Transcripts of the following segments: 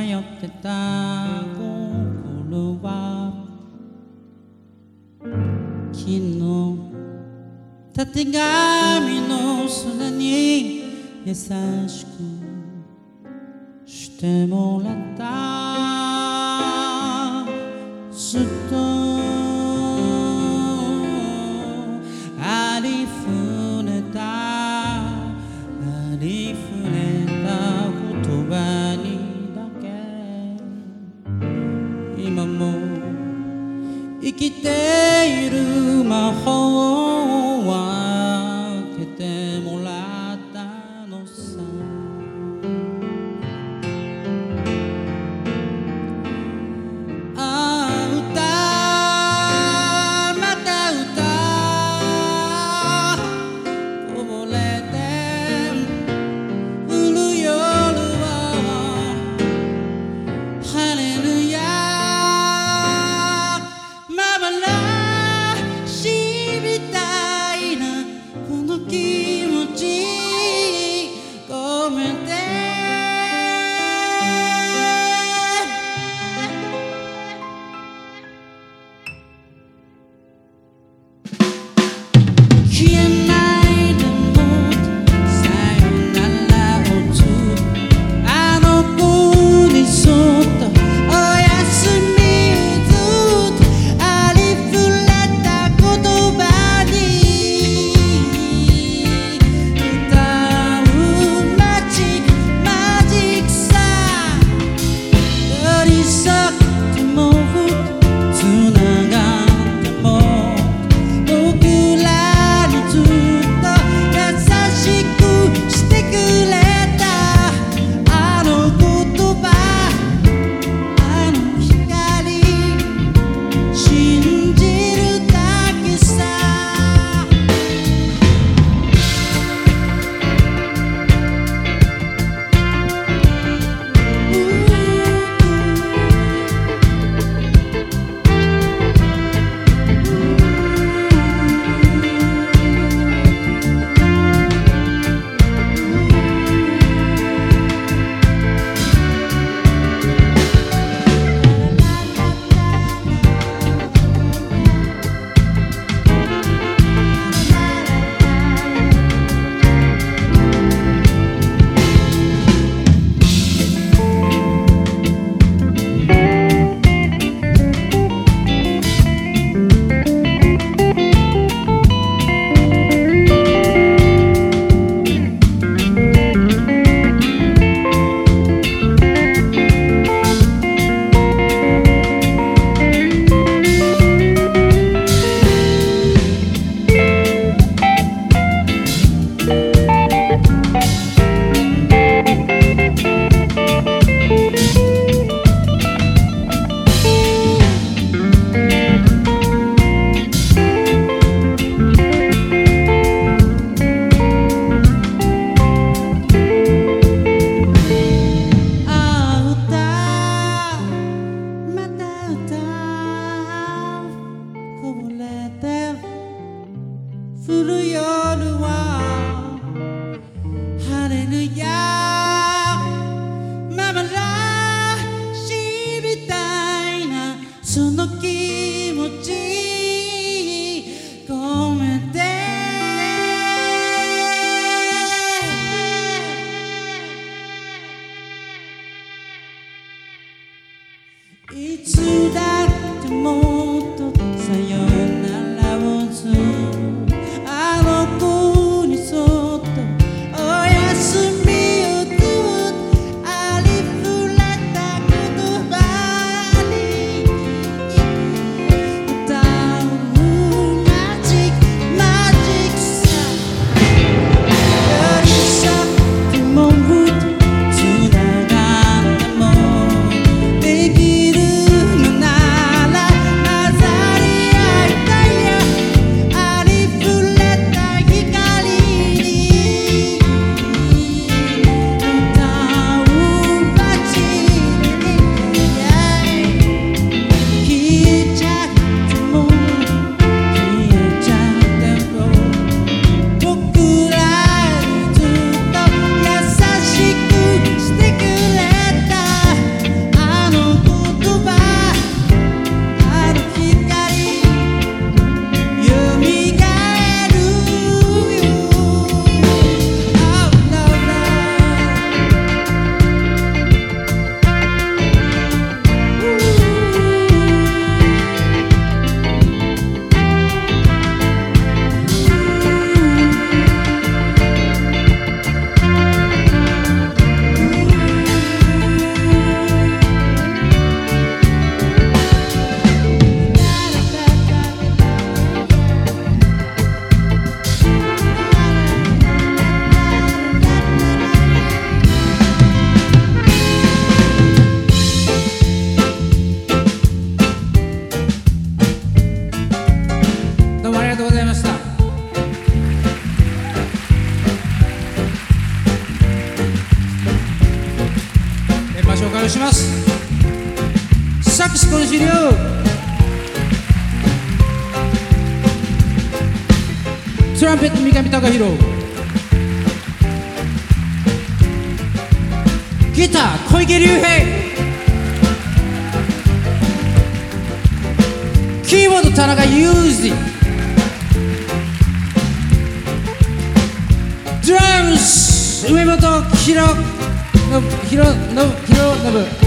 迷ってた心は昨日たてがみの空に優しくしてもらったずっときている魔法。その気持ち sax com Girião. Trumpet 三上貴弘ギター小池隆平。キーボード田中裕二。ドラムス梅本ひろのひろのひろのぶ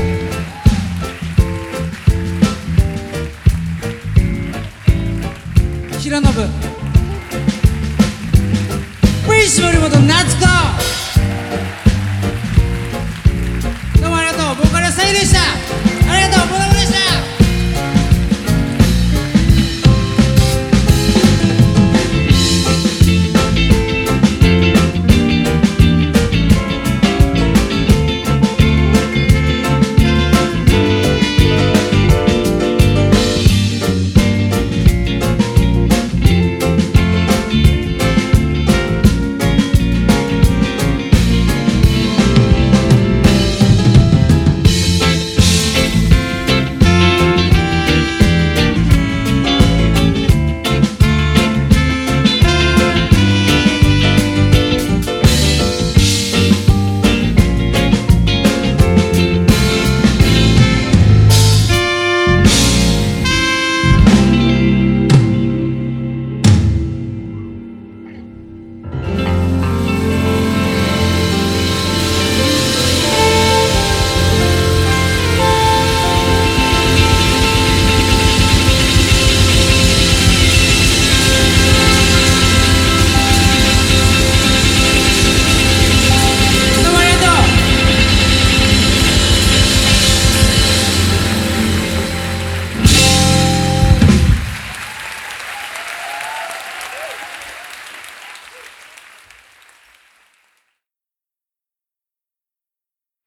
ひろのぶ。ベース森本夏子どうもありがとう。ボーカルはさゆでした。